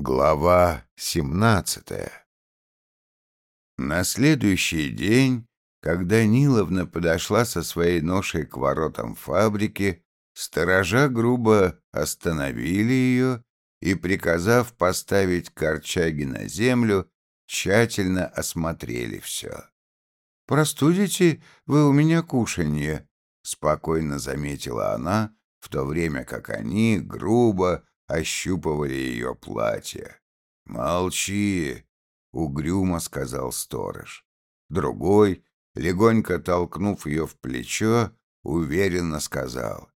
Глава 17 На следующий день, когда Ниловна подошла со своей ношей к воротам фабрики, сторожа грубо остановили ее и, приказав поставить корчаги на землю, тщательно осмотрели все. «Простудите вы у меня кушанье», — спокойно заметила она, в то время как они грубо ощупывали ее платье. «Молчи!» — угрюмо сказал сторож. Другой, легонько толкнув ее в плечо, уверенно сказал.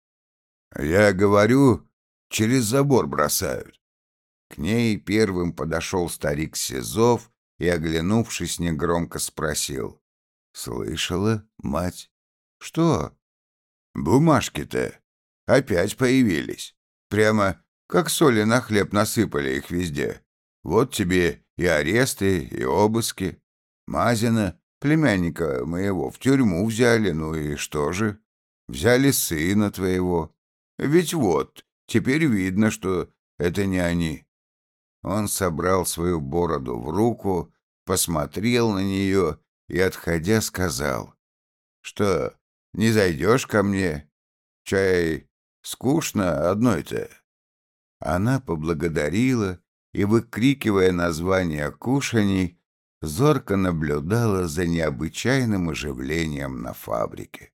«Я говорю, через забор бросают». К ней первым подошел старик Сизов и, оглянувшись, негромко спросил. «Слышала, мать?» «Что?» «Бумажки-то опять появились. Прямо как соли на хлеб насыпали их везде. Вот тебе и аресты, и обыски. Мазина, племянника моего, в тюрьму взяли, ну и что же? Взяли сына твоего. Ведь вот, теперь видно, что это не они. Он собрал свою бороду в руку, посмотрел на нее и, отходя, сказал, что не зайдешь ко мне? Чай скучно одной-то. Она поблагодарила и, выкрикивая названия кушаний, зорко наблюдала за необычайным оживлением на фабрике.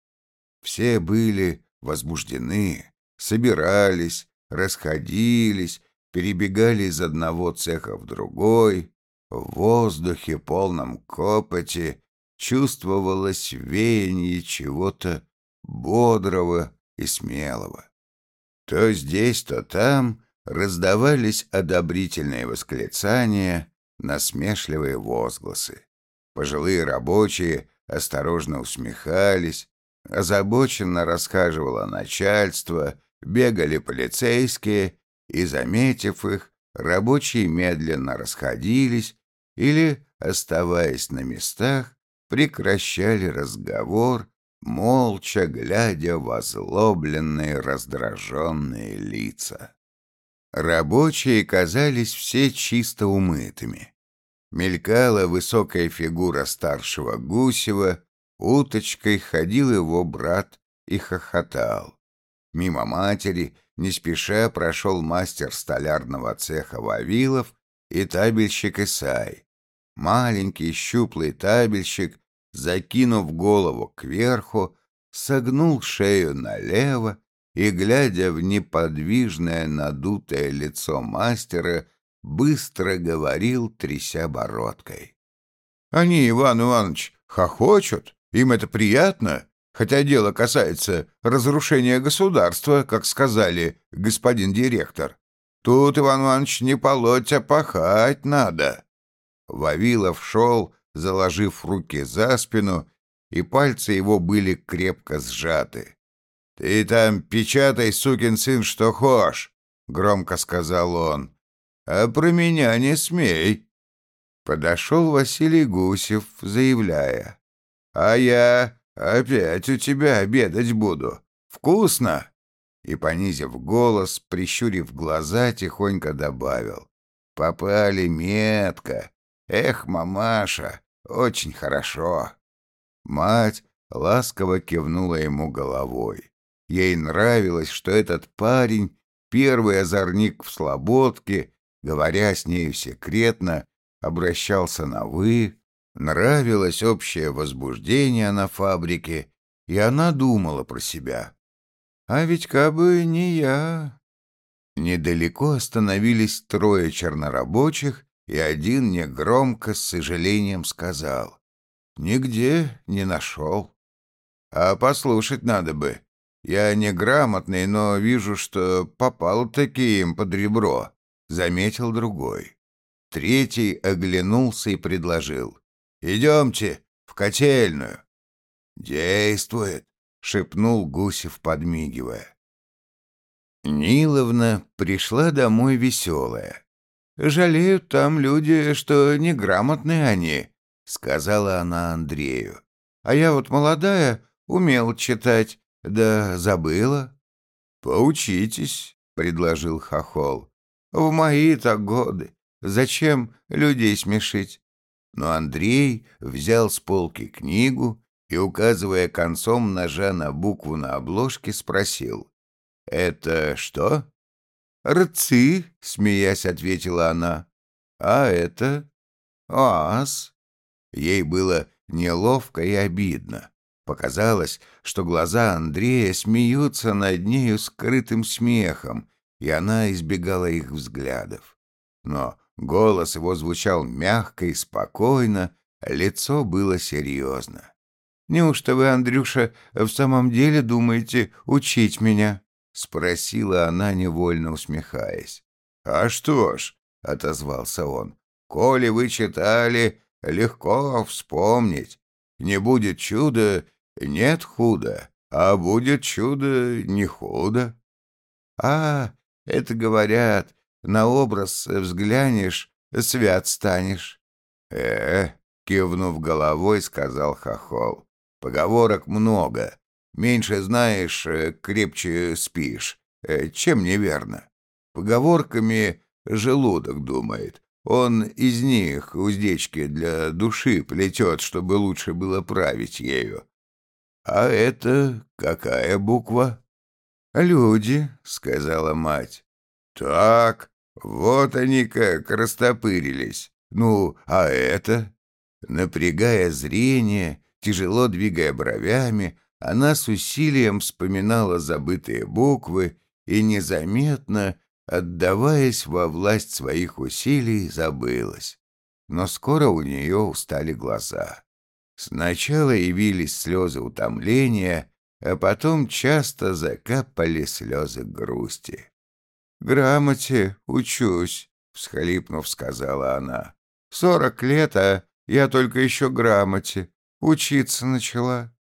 Все были возбуждены, собирались, расходились, перебегали из одного цеха в другой. В воздухе, полном копоти, чувствовалось веяние чего-то бодрого и смелого. То здесь, то там раздавались одобрительные восклицания, насмешливые возгласы. Пожилые рабочие осторожно усмехались, озабоченно расхаживало начальство, бегали полицейские, и, заметив их, рабочие медленно расходились или, оставаясь на местах, прекращали разговор, молча глядя в озлобленные раздраженные лица. Рабочие казались все чисто умытыми. Мелькала высокая фигура старшего Гусева, уточкой ходил его брат и хохотал. Мимо матери не спеша прошел мастер столярного цеха Вавилов и табельщик Исай. Маленький щуплый табельщик, закинув голову кверху, согнул шею налево и, глядя в неподвижное надутое лицо мастера, быстро говорил, тряся бородкой. «Они, Иван Иванович, хохочут, им это приятно, хотя дело касается разрушения государства, как сказали господин директор. Тут, Иван Иванович, не полоть, а пахать надо». Вавилов шел, заложив руки за спину, и пальцы его были крепко сжаты. «Ты там печатай, сукин сын, что хошь», — громко сказал он. «А про меня не смей». Подошел Василий Гусев, заявляя. «А я опять у тебя обедать буду. Вкусно!» И, понизив голос, прищурив глаза, тихонько добавил. «Попали метко. Эх, мамаша, очень хорошо». Мать ласково кивнула ему головой. Ей нравилось, что этот парень — первый озорник в слободке, говоря с нею секретно, обращался на «вы», нравилось общее возбуждение на фабрике, и она думала про себя. «А ведь кабы не я...» Недалеко остановились трое чернорабочих, и один негромко с сожалением сказал. «Нигде не нашел. А послушать надо бы. Я неграмотный, но вижу, что попал таки им под ребро», — заметил другой. Третий оглянулся и предложил. «Идемте в котельную». «Действует», — шепнул Гусев, подмигивая. Ниловна пришла домой веселая. «Жалеют там люди, что неграмотные они», — сказала она Андрею. «А я вот молодая, умел читать, да забыла. Поучитесь, предложил Хохол. В мои-то годы Зачем людей смешить? Но Андрей взял с полки книгу и, указывая концом ножа на букву на обложке, спросил. «Это что?» «Рцы», — смеясь ответила она. «А это?» «Ас». Ей было неловко и обидно. Показалось, что глаза Андрея смеются над нею скрытым смехом, и она избегала их взглядов. Но голос его звучал мягко и спокойно, лицо было серьезно. «Неужто вы, Андрюша, в самом деле думаете учить меня?» — спросила она, невольно усмехаясь. «А что ж», — отозвался он, — «коли вы читали, легко вспомнить. Не будет чуда, нет худа, а будет чудо не худо». «А, это говорят, на образ взглянешь, свят станешь». «Э, — кивнув головой, сказал Хохол, — поговорок много. Меньше знаешь, э, крепче спишь. Э, чем неверно? Поговорками желудок думает. Он из них уздечки для души плетет, чтобы лучше было править ею. А это какая буква? «Люди», — сказала мать. «Так, вот они как растопырились. Ну, а это?» Напрягая зрение, тяжело двигая бровями, она с усилием вспоминала забытые буквы и незаметно, отдаваясь во власть своих усилий, забылась. Но скоро у нее устали глаза. Сначала явились слезы утомления, а потом часто закапали слезы грусти. «Грамоте учусь», — всхлипнув, сказала она. «Сорок лет, а я только еще грамоте. Учиться начала».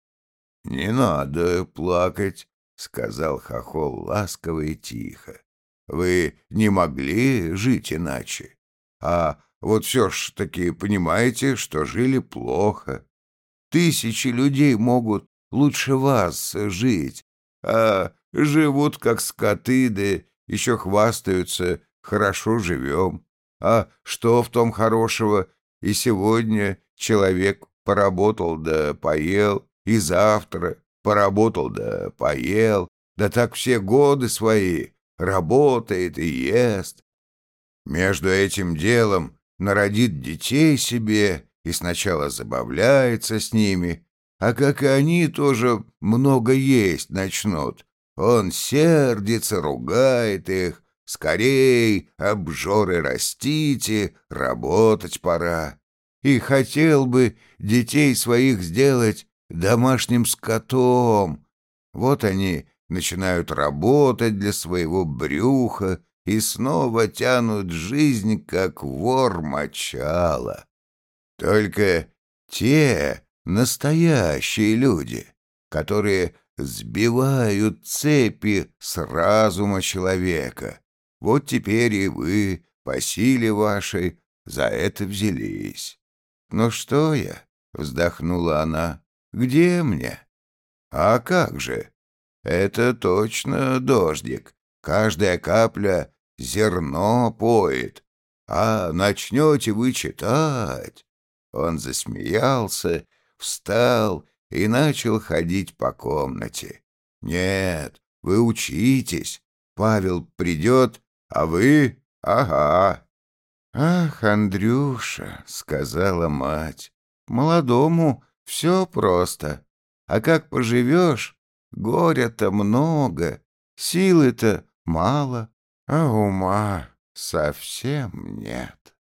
«Не надо плакать», — сказал Хохол ласково и тихо. «Вы не могли жить иначе. А вот все ж таки понимаете, что жили плохо. Тысячи людей могут лучше вас жить, а живут как скоты, да еще хвастаются, хорошо живем. А что в том хорошего? И сегодня человек поработал да поел, и завтра поработал да поел, да так все годы свои работает и ест. Между этим делом народит детей себе и сначала забавляется с ними, а как и они тоже много есть начнут, он сердится, ругает их. Скорей, обжоры растите, работать пора. И хотел бы детей своих сделать домашним скотом. Вот они начинают работать для своего брюха и снова тянут жизнь, как вор мочала. Только те настоящие люди, которые сбивают цепи с разума человека. Вот теперь и вы, по силе вашей, за это взялись. «Ну что я?» — вздохнула она. «Где мне?» «А как же? Это точно дождик. Каждая капля зерно поет. А начнете вы читать...» Он засмеялся, встал и начал ходить по комнате. «Нет, вы учитесь. Павел придет, а вы... Ага». «Ах, Андрюша», — сказала мать, — «молодому все просто. А как поживешь, горя-то много, силы-то мало, а ума совсем нет».